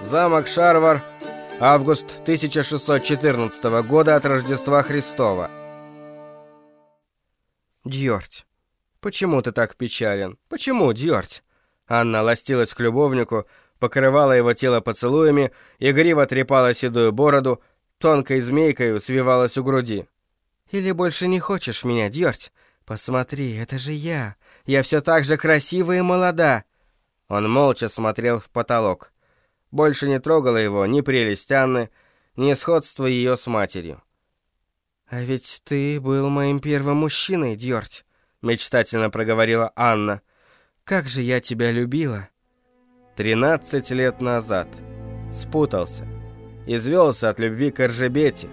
Замок Шарвар, август 1614 года от Рождества Христова. Дьорть, почему ты так печален? Почему, Дьорть? Анна ластилась к любовнику, покрывала его тело поцелуями, игриво трепала седую бороду, тонкой змейкой свивалась у груди. «Или больше не хочешь меня, Дьорть? Посмотри, это же я. Я все так же красива и молода». Он молча смотрел в потолок. Больше не трогала его ни прелесть Анны, ни сходство ее с матерью. «А ведь ты был моим первым мужчиной, Дьорть», — мечтательно проговорила Анна. «Как же я тебя любила!» Тринадцать лет назад. Спутался. Извелся от любви к Эржебете,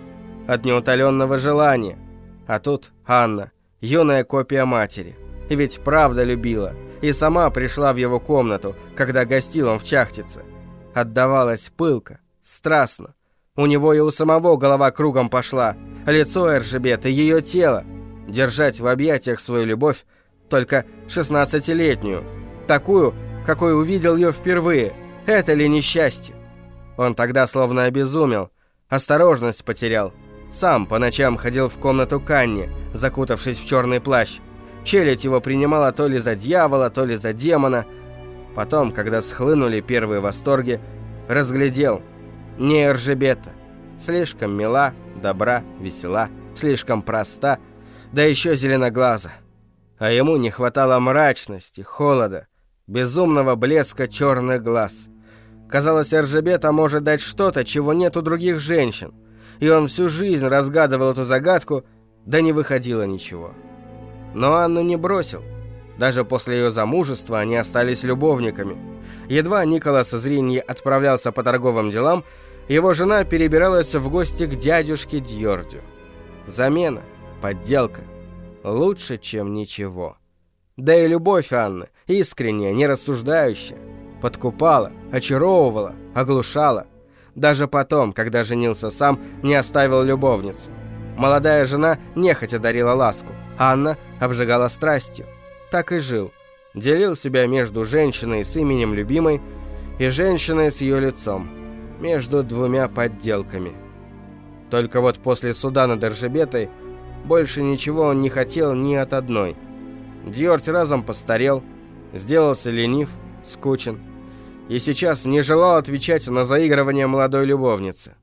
от неутоленного желания. А тут Анна, юная копия матери. И ведь правда любила. И сама пришла в его комнату, когда гостил он в Чахтице отдавалась пылко, страстно. У него и у самого голова кругом пошла, лицо Эржебет и ее тело. Держать в объятиях свою любовь, только шестнадцатилетнюю, такую, какой увидел ее впервые. Это ли несчастье? Он тогда словно обезумел, осторожность потерял. Сам по ночам ходил в комнату Канни, закутавшись в черный плащ. Челядь его принимала то ли за дьявола, то ли за демона – Потом, когда схлынули первые восторги, разглядел. Не Эржебета. Слишком мила, добра, весела, слишком проста, да еще зеленоглаза. А ему не хватало мрачности, холода, безумного блеска черных глаз. Казалось, Эржебета может дать что-то, чего нет у других женщин. И он всю жизнь разгадывал эту загадку, да не выходило ничего. Но Анну не бросил. Даже после ее замужества они остались любовниками. Едва Николас Зриньи отправлялся по торговым делам, его жена перебиралась в гости к дядюшке Дьордю. Замена, подделка. Лучше, чем ничего. Да и любовь Анны, искренняя, нерассуждающая, подкупала, очаровывала, оглушала. Даже потом, когда женился сам, не оставил любовницу. Молодая жена нехотя дарила ласку, Анна обжигала страстью так и жил. Делил себя между женщиной с именем любимой и женщиной с ее лицом. Между двумя подделками. Только вот после суда над Эржебетой больше ничего он не хотел ни от одной. Дьорть разом постарел, сделался ленив, скучен. И сейчас не желал отвечать на заигрывание молодой любовницы.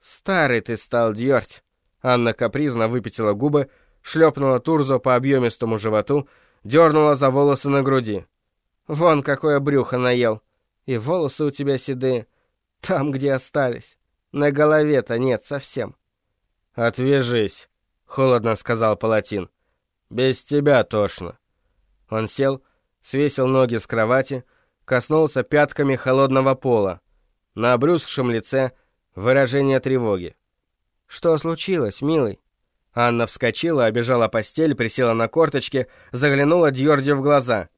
«Старый ты стал, Дьорть!» Анна капризно выпятила губы, шлепнула Турзо по объемистому животу дернула за волосы на груди. «Вон какое брюхо наел! И волосы у тебя седые, там, где остались. На голове-то нет совсем». «Отвяжись», — холодно сказал Палатин. «Без тебя тошно». Он сел, свесил ноги с кровати, коснулся пятками холодного пола. На обрюзгшем лице выражение тревоги. «Что случилось, милый?» Анна вскочила, обежала постель, присела на корточки, заглянула Дьорди в глаза.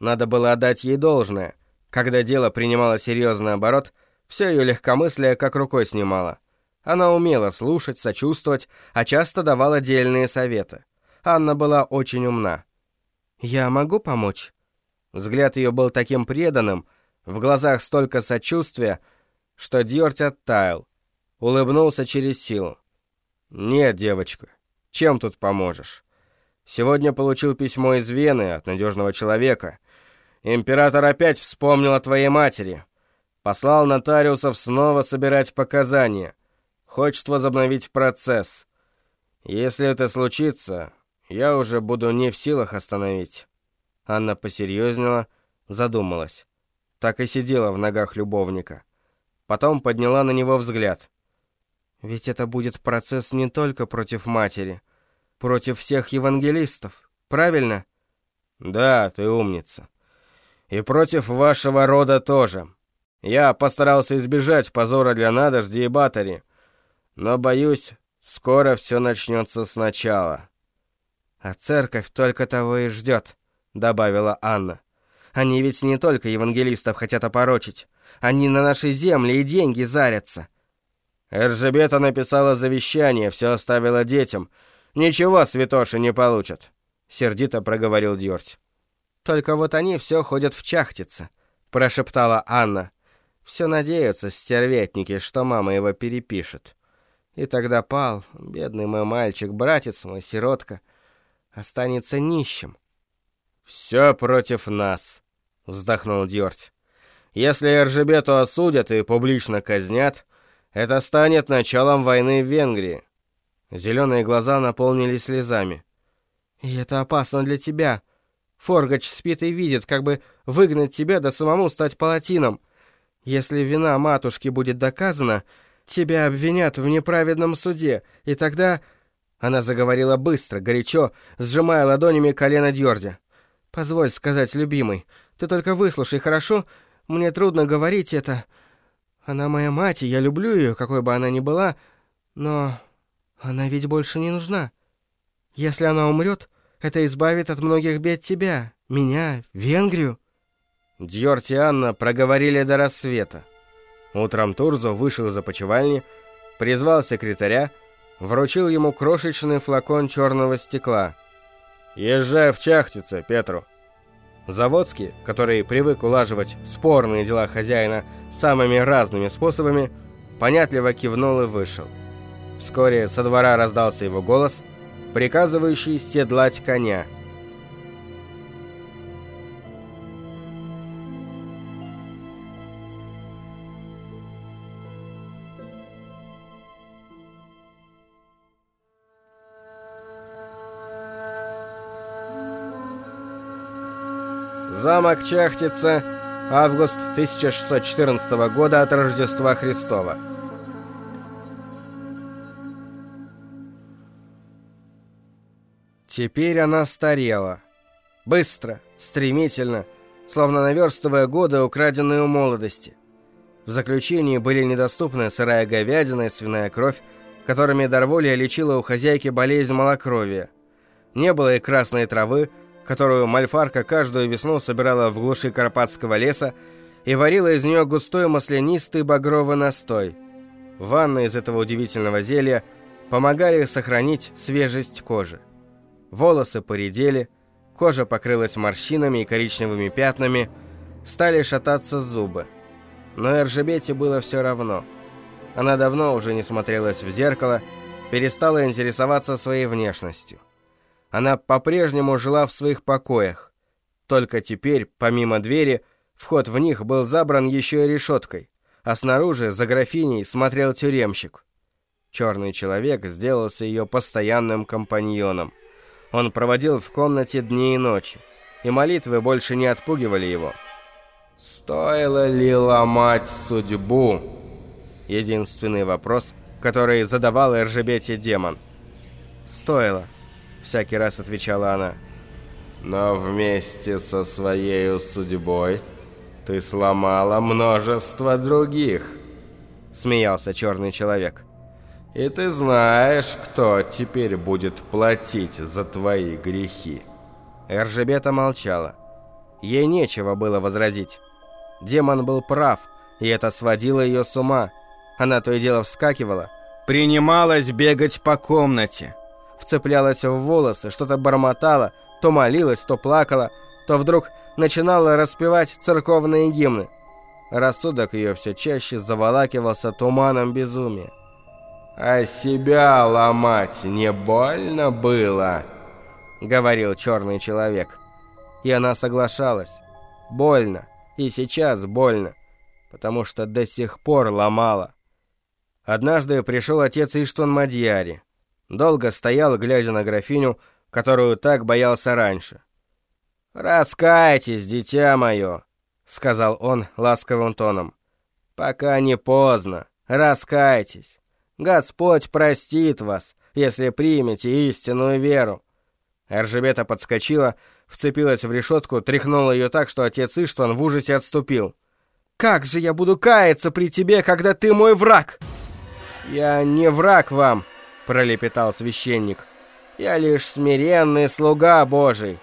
Надо было отдать ей должное. Когда дело принимало серьезный оборот, все ее легкомыслие как рукой снимало. Она умела слушать, сочувствовать, а часто давала дельные советы. Анна была очень умна. «Я могу помочь?» Взгляд ее был таким преданным, в глазах столько сочувствия, что Дьорть оттаял. Улыбнулся через силу. «Нет, девочка, чем тут поможешь? Сегодня получил письмо из Вены от надежного человека. Император опять вспомнил о твоей матери. Послал нотариусов снова собирать показания. Хочет возобновить процесс. Если это случится, я уже буду не в силах остановить». Анна посерьезнела, задумалась. Так и сидела в ногах любовника. Потом подняла на него взгляд. Ведь это будет процесс не только против матери, против всех евангелистов, правильно? Да, ты умница. И против вашего рода тоже. Я постарался избежать позора для Надожди и Батари, но, боюсь, скоро все начнется сначала. А церковь только того и ждет, добавила Анна. Они ведь не только евангелистов хотят опорочить. Они на нашей земле и деньги зарятся. Эржебета написала завещание, все оставила детям. Ничего святоши не получат», — сердито проговорил Дьорть. «Только вот они все ходят в чахтице», — прошептала Анна. Все надеются, стерветники, что мама его перепишет. И тогда Пал, бедный мой мальчик, братец мой, сиротка, останется нищим. «Все против нас», — вздохнул Дьорть. «Если Эржебету осудят и публично казнят, это станет началом войны в Венгрии». Зеленые глаза наполнились слезами. «И это опасно для тебя. Форгач спит и видит, как бы выгнать тебя да самому стать палатином. Если вина матушки будет доказана, тебя обвинят в неправедном суде, и тогда...» Она заговорила быстро, горячо, сжимая ладонями колено Дьорди. «Позволь сказать, любимый, ты только выслушай, хорошо? Мне трудно говорить это. Она моя мать, и я люблю ее, какой бы она ни была, но она ведь больше не нужна. Если она умрет, это избавит от многих бед тебя, меня, Венгрию». Дьорти и Анна проговорили до рассвета. Утром Турзо вышел из опочивальни, призвал секретаря, вручил ему крошечный флакон черного стекла. «Езжай в Чахтице, Петру». Заводский, который привык улаживать спорные дела хозяина самыми разными способами, понятливо кивнул и вышел. Вскоре со двора раздался его голос, приказывающий седлать коня – Замок Чахтица, август 1614 года от Рождества Христова. Теперь она старела. Быстро, стремительно, словно наверстывая годы, украденные у молодости. В заключении были недоступны сырая говядина и свиная кровь, которыми Дарволия лечила у хозяйки болезнь малокровия. Не было и красной травы, которую Мальфарка каждую весну собирала в глуши Карпатского леса и варила из нее густой маслянистый багровый настой. Ванны из этого удивительного зелья помогали сохранить свежесть кожи. Волосы поредели, кожа покрылась морщинами и коричневыми пятнами, стали шататься зубы. Но Эржебете было все равно. Она давно уже не смотрелась в зеркало, перестала интересоваться своей внешностью. Она по-прежнему жила в своих покоях. Только теперь, помимо двери, вход в них был забран еще и решеткой, а снаружи, за графиней, смотрел тюремщик. Черный человек сделался ее постоянным компаньоном. Он проводил в комнате дни и ночи, и молитвы больше не отпугивали его. «Стоило ли ломать судьбу?» Единственный вопрос, который задавал Эржебете демон. «Стоило», всякий раз отвечала она. Но вместе со своей судьбой ты сломала множество других, смеялся черный человек. И ты знаешь, кто теперь будет платить за твои грехи. Эржебета молчала. Ей нечего было возразить. Демон был прав, и это сводило ее с ума. Она то и дело вскакивала, принималась бегать по комнате вцеплялась в волосы, что-то бормотала, то молилась, то плакала, то вдруг начинала распевать церковные гимны. Рассудок ее все чаще заволакивался туманом безумия. «А себя ломать не больно было?» — говорил черный человек. И она соглашалась. Больно. И сейчас больно. Потому что до сих пор ломала. Однажды пришел отец Иштван Мадьяри. Долго стоял, глядя на графиню, которую так боялся раньше. «Раскайтесь, дитя мое», — сказал он ласковым тоном. «Пока не поздно. Раскайтесь. Господь простит вас, если примете истинную веру». Эржебета подскочила, вцепилась в решетку, тряхнула ее так, что отец Иштван в ужасе отступил. «Как же я буду каяться при тебе, когда ты мой враг?» «Я не враг вам», пролепетал священник. «Я лишь смиренный слуга Божий».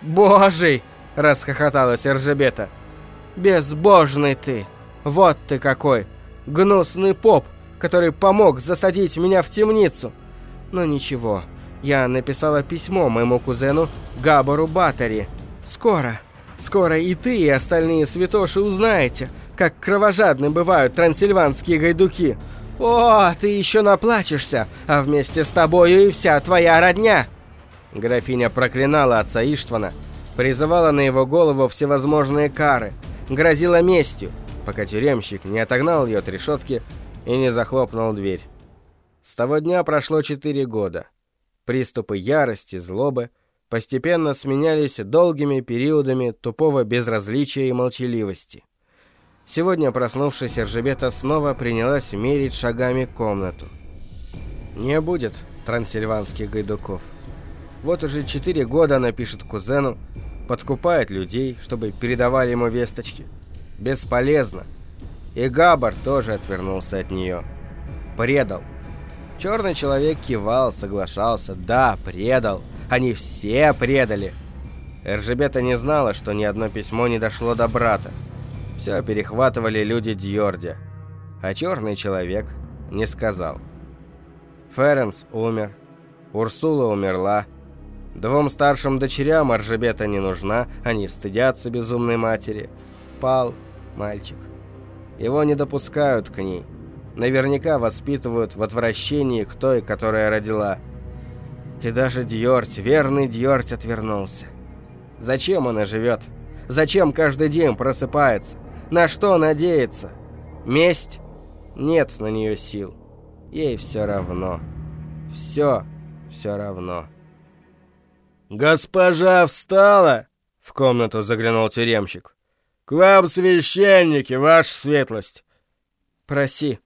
«Божий!» — расхохоталась Эржебета. «Безбожный ты! Вот ты какой! Гнусный поп, который помог засадить меня в темницу! Но ничего, я написала письмо моему кузену Габору Батари. Скоро, скоро и ты, и остальные святоши узнаете, как кровожадны бывают трансильванские гайдуки. О, ты еще наплачешься, а вместе с тобою и вся твоя родня!» Графиня проклинала отца Иштвана, призывала на его голову всевозможные кары, грозила местью, пока тюремщик не отогнал ее от решетки и не захлопнул дверь. С того дня прошло четыре года. Приступы ярости, злобы постепенно сменялись долгими периодами тупого безразличия и молчаливости. Сегодня, проснувшись, Эржебета снова принялась мерить шагами комнату. Не будет трансильванских гайдуков. Вот уже четыре года она пишет кузену, подкупает людей, чтобы передавали ему весточки. Бесполезно. И Габар тоже отвернулся от нее. Предал. Черный человек кивал, соглашался. Да, предал. Они все предали. Эржебета не знала, что ни одно письмо не дошло до брата. Все перехватывали люди Дьорди. А черный человек не сказал. Ференс умер. Урсула умерла. Двум старшим дочерям Аржебета не нужна, они стыдятся безумной матери. Пал мальчик. Его не допускают к ней. Наверняка воспитывают в отвращении к той, которая родила. И даже Дьорть, верный Дьорть отвернулся. Зачем она живет? Зачем каждый день просыпается? На что надеется? Месть? Нет на нее сил. Ей все равно. Все, все равно. «Госпожа встала!» — в комнату заглянул тюремщик. «К вам священники, ваша светлость!» «Проси».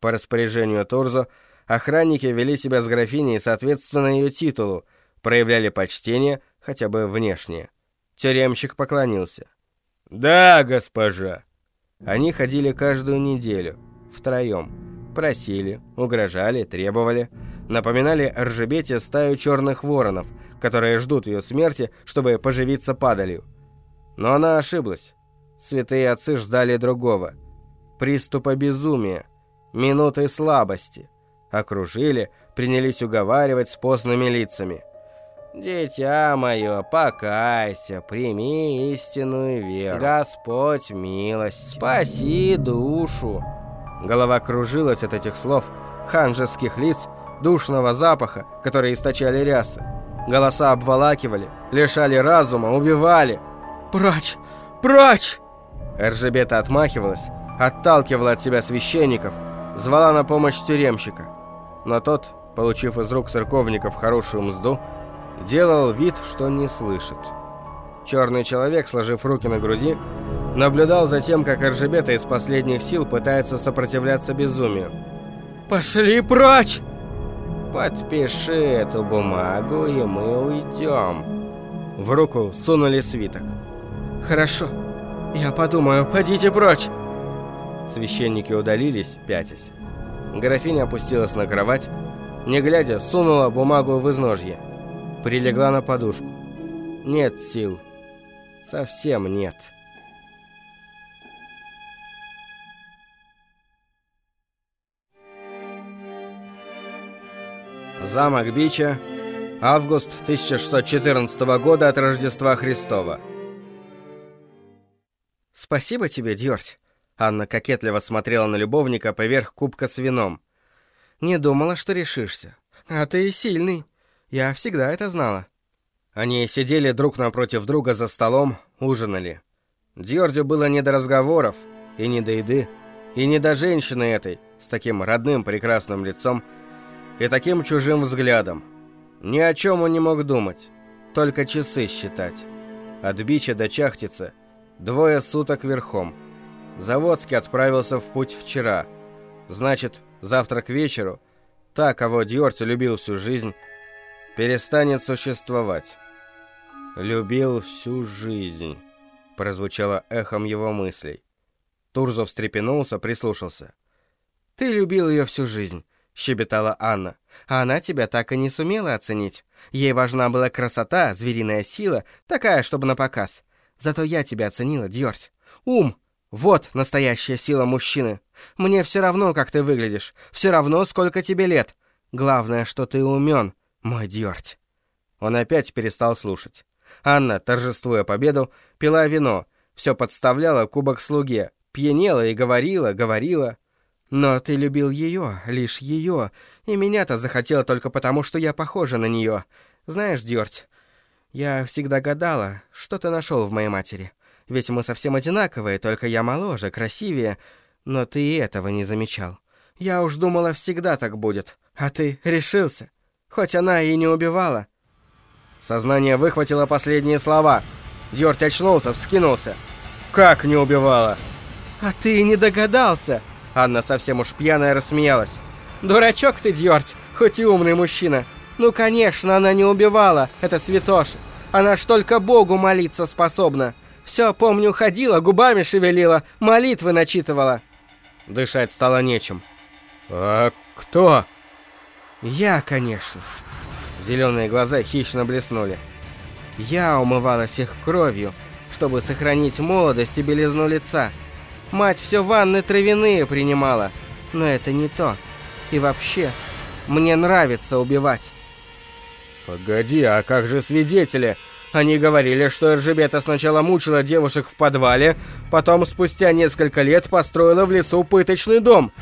По распоряжению Турзо охранники вели себя с графиней соответственно ее титулу, проявляли почтение, хотя бы внешнее. Тюремщик поклонился. «Да, госпожа!» Они ходили каждую неделю, втроем. Просили, угрожали, требовали. Напоминали Ржебете стаю черных воронов — которые ждут ее смерти, чтобы поживиться падалью. Но она ошиблась. Святые отцы ждали другого. Приступа безумия, минуты слабости. Окружили, принялись уговаривать с постными лицами. «Дитя мое, покайся, прими истинную веру. Господь милость, спаси душу». Голова кружилась от этих слов, ханжеских лиц, душного запаха, которые источали рясы. Голоса обволакивали, лишали разума, убивали. «Прочь! Прочь!» Эржебета отмахивалась, отталкивала от себя священников, звала на помощь тюремщика. Но тот, получив из рук церковников хорошую мзду, делал вид, что не слышит. Черный человек, сложив руки на груди, наблюдал за тем, как Эржебета из последних сил пытается сопротивляться безумию. «Пошли прочь!» «Подпиши эту бумагу, и мы уйдем». В руку сунули свиток. «Хорошо, я подумаю, пойдите прочь!» Священники удалились, пятясь. Графиня опустилась на кровать, не глядя, сунула бумагу в изножье. Прилегла на подушку. Нет сил. Совсем нет. Замок Бича. Август 1614 года от Рождества Христова. «Спасибо тебе, Дёрсь!» Анна кокетливо смотрела на любовника поверх кубка с вином. «Не думала, что решишься. А ты сильный. Я всегда это знала». Они сидели друг напротив друга за столом, ужинали. Дьордю было не до разговоров, и не до еды, и не до женщины этой, с таким родным прекрасным лицом, и таким чужим взглядом. Ни о чем он не мог думать, только часы считать. От Бича до Чахтицы двое суток верхом. Заводский отправился в путь вчера. Значит, завтра к вечеру та, кого Дьорти любил всю жизнь, перестанет существовать. «Любил всю жизнь», — прозвучало эхом его мыслей. Турзов встрепенулся, прислушался. «Ты любил ее всю жизнь щебетала Анна. «А она тебя так и не сумела оценить. Ей важна была красота, звериная сила, такая, чтобы на показ. Зато я тебя оценила, Дьорсь. Ум! Вот настоящая сила мужчины. Мне все равно, как ты выглядишь, все равно, сколько тебе лет. Главное, что ты умен, мой Дьорть». Он опять перестал слушать. Анна, торжествуя победу, пила вино, все подставляла кубок слуге, пьянела и говорила, говорила. Но ты любил ее, лишь ее, и меня-то захотела только потому, что я похожа на нее. Знаешь, Дёрть, я всегда гадала, что ты нашел в моей матери. Ведь мы совсем одинаковые, только я моложе, красивее, но ты и этого не замечал. Я уж думала, всегда так будет, а ты решился. Хоть она и не убивала. Сознание выхватило последние слова. Дёрть очнулся, вскинулся. «Как не убивала?» «А ты и не догадался!» Анна совсем уж пьяная рассмеялась. «Дурачок ты, Дёрть, хоть и умный мужчина. Ну, конечно, она не убивала, это святоша. Она ж только Богу молиться способна. Все, помню, ходила, губами шевелила, молитвы начитывала». Дышать стало нечем. «А кто?» «Я, конечно». Зеленые глаза хищно блеснули. «Я умывалась их кровью, чтобы сохранить молодость и белизну лица. Мать все ванны травяные принимала, но это не то. И вообще, мне нравится убивать». «Погоди, а как же свидетели?» Они говорили, что Эржебета сначала мучила девушек в подвале, потом спустя несколько лет построила в лесу пыточный дом.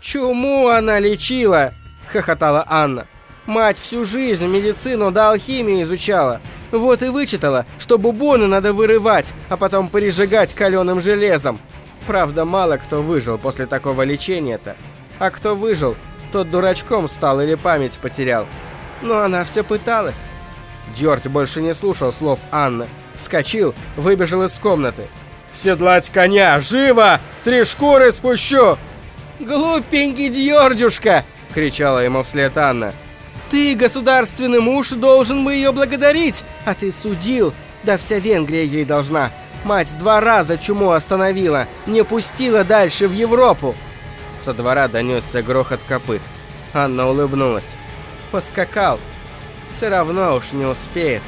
«Чуму она лечила!» — хохотала Анна. «Мать всю жизнь медицину да алхимию изучала. Вот и вычитала, что бубоны надо вырывать, а потом пережигать каленым железом. Правда, мало кто выжил после такого лечения-то. А кто выжил, тот дурачком стал или память потерял. Но она все пыталась. Дёрть больше не слушал слов Анны. Вскочил, выбежал из комнаты. «Седлать коня! Живо! Три шкуры спущу!» «Глупенький Дьордюшка!» — кричала ему вслед Анна. «Ты, государственный муж, должен бы ее благодарить, а ты судил. Да вся Венгрия ей должна. Мать два раза чуму остановила, не пустила дальше в Европу!» Со двора донесся грохот копыт. Анна улыбнулась. «Поскакал, все равно уж не успеет.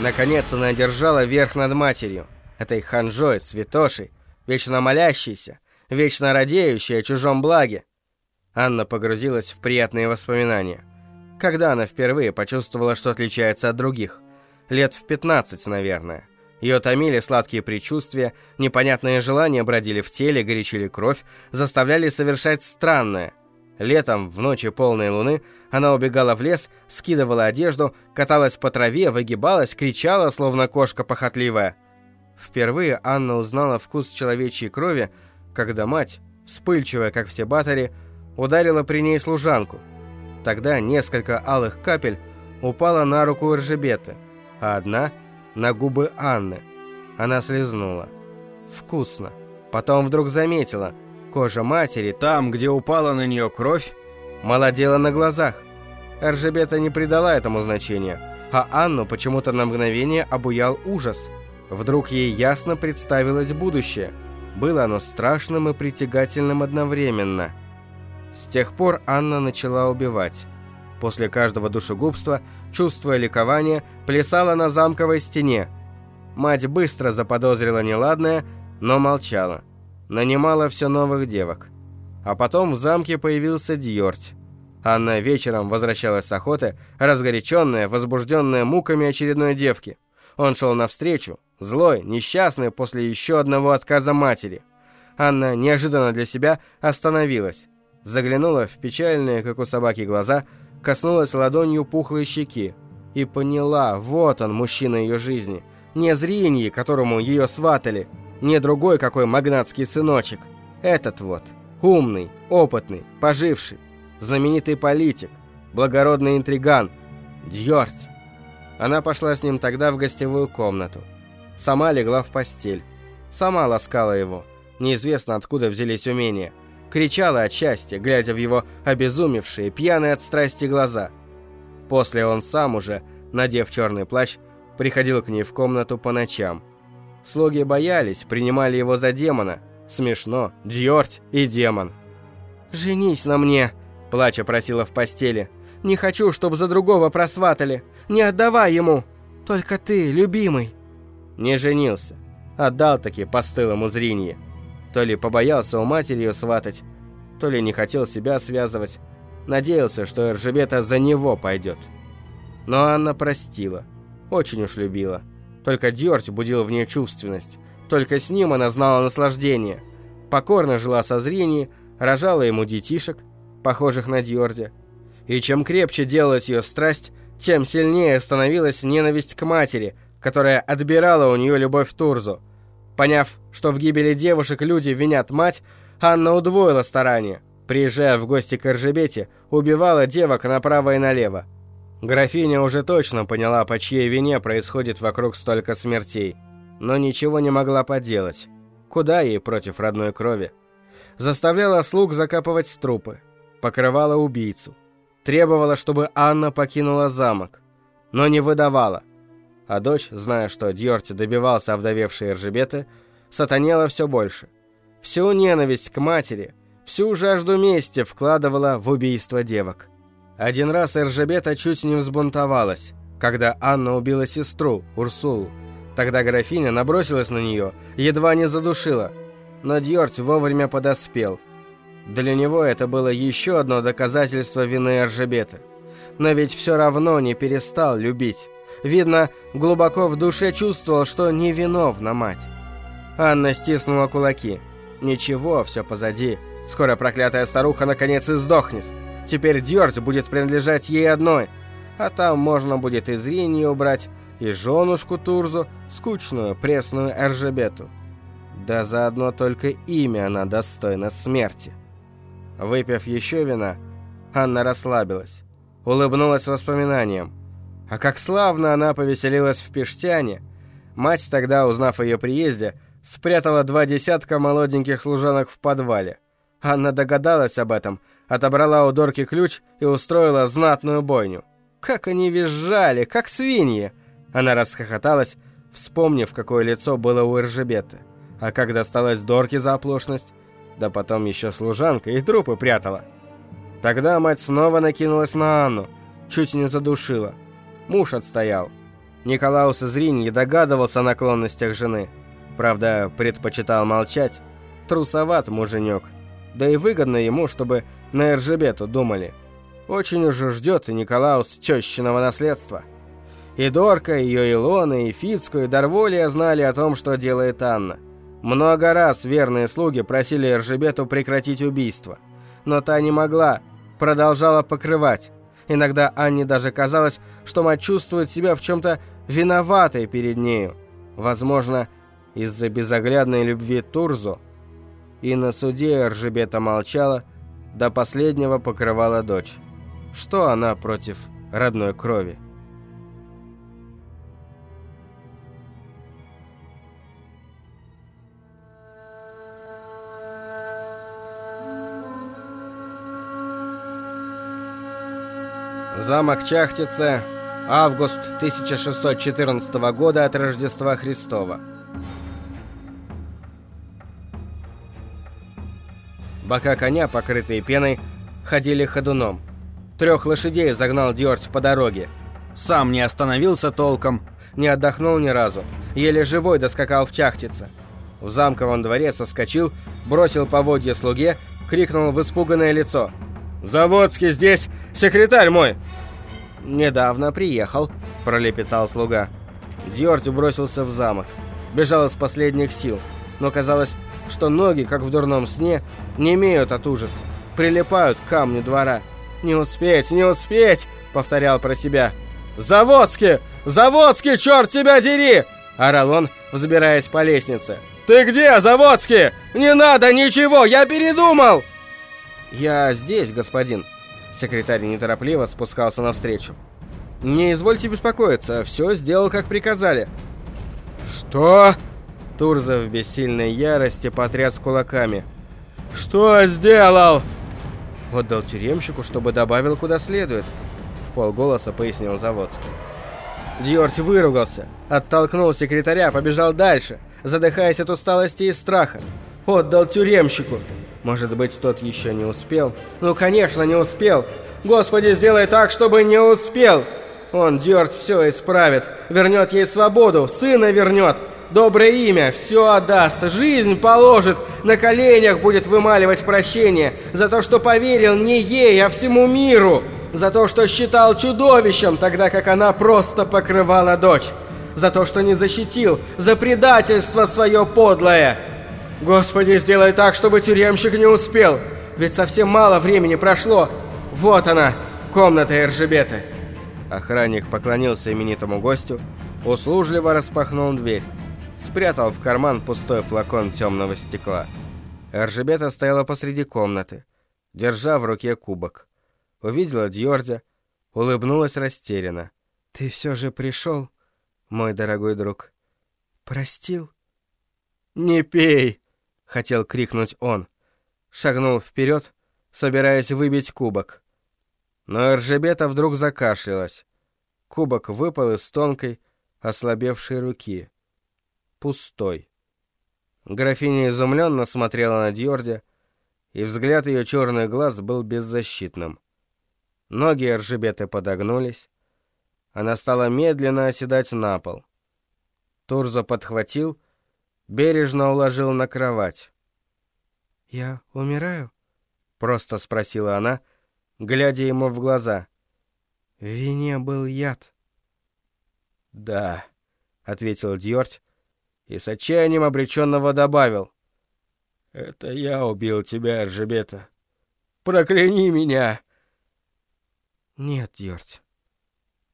Наконец она одержала верх над матерью, этой ханжой, святошей, вечно молящейся, вечно радеющей о чужом благе. Анна погрузилась в приятные воспоминания. Когда она впервые почувствовала, что отличается от других? Лет в 15, наверное. Ее томили сладкие предчувствия, непонятные желания бродили в теле, горячили кровь, заставляли совершать странное – Летом, в ночи полной луны, она убегала в лес, скидывала одежду, каталась по траве, выгибалась, кричала, словно кошка похотливая. Впервые Анна узнала вкус человечьей крови, когда мать, вспыльчивая, как все батари, ударила при ней служанку. Тогда несколько алых капель упала на руку Эржебеты, а одна — на губы Анны. Она слезнула. Вкусно. Потом вдруг заметила — Кожа матери, там, где упала на нее кровь, молодела на глазах. Эржебета не придала этому значения, а Анну почему-то на мгновение обуял ужас. Вдруг ей ясно представилось будущее. Было оно страшным и притягательным одновременно. С тех пор Анна начала убивать. После каждого душегубства, чувствуя ликование, плясала на замковой стене. Мать быстро заподозрила неладное, но молчала нанимала все новых девок. А потом в замке появился Дьорть. Анна вечером возвращалась с охоты, разгоряченная, возбужденная муками очередной девки. Он шел навстречу, злой, несчастный после еще одного отказа матери. Анна неожиданно для себя остановилась, заглянула в печальные, как у собаки, глаза, коснулась ладонью пухлой щеки и поняла, вот он, мужчина ее жизни, не зрение, которому ее сватали, не другой какой магнатский сыночек. Этот вот. Умный, опытный, поживший. Знаменитый политик. Благородный интриган. Дьорть. Она пошла с ним тогда в гостевую комнату. Сама легла в постель. Сама ласкала его. Неизвестно откуда взялись умения. Кричала от счастья, глядя в его обезумевшие, пьяные от страсти глаза. После он сам уже, надев черный плащ, приходил к ней в комнату по ночам – Слуги боялись, принимали его за демона. Смешно, Дьорть и демон. «Женись на мне», – плача просила в постели. «Не хочу, чтобы за другого просватали. Не отдавай ему. Только ты, любимый». Не женился. Отдал таки постылому зринье. То ли побоялся у матери ее сватать, то ли не хотел себя связывать. Надеялся, что Эржебета за него пойдет. Но Анна простила. Очень уж любила. Только Дёрть будил в ней чувственность. Только с ним она знала наслаждение. покорно жила со зрением, рожала ему детишек, похожих на Дьорди. И чем крепче делалась ее страсть, тем сильнее становилась ненависть к матери, которая отбирала у нее любовь Турзу. Поняв, что в гибели девушек люди винят мать, Анна удвоила старания. Приезжая в гости к Эржебете, убивала девок направо и налево. Графиня уже точно поняла, по чьей вине происходит вокруг столько смертей, но ничего не могла поделать. Куда ей против родной крови? Заставляла слуг закапывать трупы, покрывала убийцу, требовала, чтобы Анна покинула замок, но не выдавала. А дочь, зная, что Дьорти добивался овдовевшей Эржебеты, сатанела все больше. Всю ненависть к матери, всю жажду мести вкладывала в убийство девок. Один раз Эржебета чуть не взбунтовалась, когда Анна убила сестру, Урсулу. Тогда графиня набросилась на нее, едва не задушила. Но Дьорт вовремя подоспел. Для него это было еще одно доказательство вины Эржебеты. Но ведь все равно не перестал любить. Видно, глубоко в душе чувствовал, что невиновна мать. Анна стиснула кулаки. Ничего, все позади. Скоро проклятая старуха наконец и сдохнет. Теперь Дьордь будет принадлежать ей одной, а там можно будет и зрение убрать, и женушку Турзу, скучную, пресную Эржебету. Да заодно только имя она достойна смерти. Выпив еще вина, Анна расслабилась, улыбнулась воспоминаниям. А как славно она повеселилась в Пештяне. Мать тогда, узнав о ее приезде, спрятала два десятка молоденьких служанок в подвале. Анна догадалась об этом – отобрала у Дорки ключ и устроила знатную бойню. Как они визжали, как свиньи! Она расхохоталась, вспомнив, какое лицо было у Иржебеты. А как досталось Дорке за оплошность? Да потом еще служанка и трупы прятала. Тогда мать снова накинулась на Анну, чуть не задушила. Муж отстоял. Николаус Зрин не догадывался о наклонностях жены. Правда, предпочитал молчать. Трусоват муженек. Да и выгодно ему, чтобы на Эржебету думали. Очень уже ждет и Николаус тещиного наследства. И Дорка, ее Илона, и Фицку, и Дарволия знали о том, что делает Анна. Много раз верные слуги просили Эржебету прекратить убийство. Но та не могла, продолжала покрывать. Иногда Анне даже казалось, что мать чувствует себя в чем-то виноватой перед нею. Возможно, из-за безоглядной любви Турзу. И на суде Эржебета молчала, до последнего покрывала дочь. Что она против родной крови? Замок Чахтице, август 1614 года от Рождества Христова. Бока коня, покрытые пеной, ходили ходуном. Трех лошадей загнал Дёрть по дороге. Сам не остановился толком, не отдохнул ни разу. Еле живой доскакал в чахтице. В замковом дворе соскочил, бросил поводья слуге, крикнул в испуганное лицо. «Заводский здесь! Секретарь мой!» «Недавно приехал», — пролепетал слуга. Дьорти бросился в замок. Бежал из последних сил, но казалось, что ноги, как в дурном сне, не имеют от ужаса, прилипают к камню двора. «Не успеть, не успеть!» — повторял про себя. «Заводский! Заводский, черт тебя дери!» — орал он, взбираясь по лестнице. «Ты где, Заводский? Не надо ничего, я передумал!» «Я здесь, господин». Секретарь неторопливо спускался навстречу. «Не извольте беспокоиться, все сделал, как приказали». «Что?» Турза в бессильной ярости потряс кулаками. «Что сделал?» «Отдал тюремщику, чтобы добавил куда следует», — в полголоса пояснил Заводский. Дьорти выругался, оттолкнул секретаря, побежал дальше, задыхаясь от усталости и страха. «Отдал тюремщику!» Может быть, тот еще не успел? Ну, конечно, не успел! Господи, сделай так, чтобы не успел! Он, Дьорт, все исправит, вернет ей свободу, сына вернет!» доброе имя, все отдаст, жизнь положит, на коленях будет вымаливать прощение за то, что поверил не ей, а всему миру, за то, что считал чудовищем, тогда как она просто покрывала дочь, за то, что не защитил, за предательство свое подлое. Господи, сделай так, чтобы тюремщик не успел, ведь совсем мало времени прошло. Вот она, комната Эржебета. Охранник поклонился именитому гостю, услужливо распахнул дверь, спрятал в карман пустой флакон темного стекла. Эржебета стояла посреди комнаты, держа в руке кубок. Увидела Дьордя, улыбнулась растерянно. «Ты все же пришел, мой дорогой друг? Простил?» «Не пей!» — хотел крикнуть он. Шагнул вперед, собираясь выбить кубок. Но Эржебета вдруг закашлялась. Кубок выпал из тонкой, ослабевшей руки. Пустой. Графиня изумленно смотрела на Дьордя, и взгляд ее черных глаз был беззащитным. Ноги Эржебеты подогнулись. Она стала медленно оседать на пол. Турзо подхватил, бережно уложил на кровать. «Я умираю?» — просто спросила она, глядя ему в глаза. «В вине был яд». «Да», — ответил Дьорть, и с отчаянием обреченного добавил. «Это я убил тебя, Эржебета. Прокляни меня!» «Нет, Дьорть.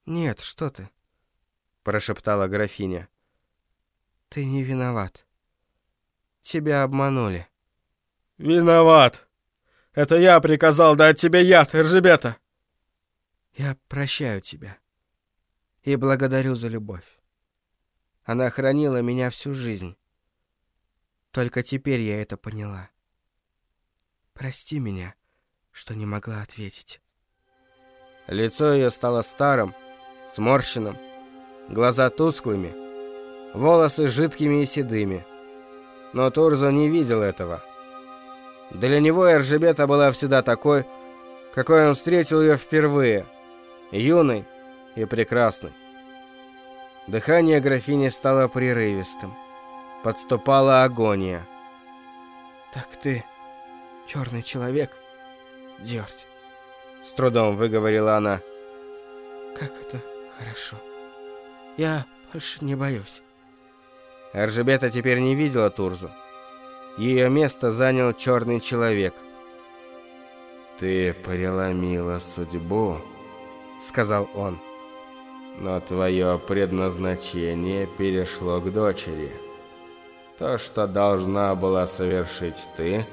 Нет, что ты?» — прошептала графиня. «Ты не виноват. Тебя обманули». «Виноват! Это я приказал дать тебе яд, Эржебета!» «Я прощаю тебя и благодарю за любовь. Она хранила меня всю жизнь. Только теперь я это поняла. Прости меня, что не могла ответить. Лицо ее стало старым, сморщенным, глаза тусклыми, волосы жидкими и седыми. Но Турзо не видел этого. Для него Эржебета была всегда такой, какой он встретил ее впервые, юной и прекрасной. Дыхание графини стало прерывистым. Подступала агония. «Так ты черный человек, Дёрть?» С трудом выговорила она. «Как это хорошо. Я больше не боюсь». Эржебета теперь не видела Турзу. Ее место занял черный человек. «Ты преломила судьбу», — сказал он но твое предназначение перешло к дочери. То, что должна была совершить ты,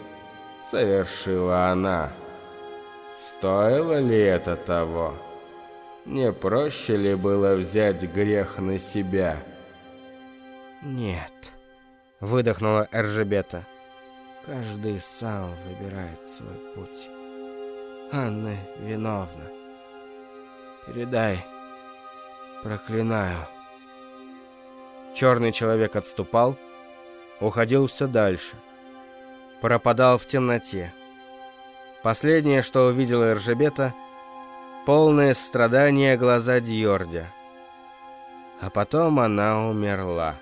совершила она. Стоило ли это того? Не проще ли было взять грех на себя? Нет, выдохнула Эржебета. Каждый сам выбирает свой путь. Анна виновна. Передай Проклинаю. Черный человек отступал, уходил все дальше. Пропадал в темноте. Последнее, что увидела Эржебета, полные страдания глаза Дьордя. А потом она умерла.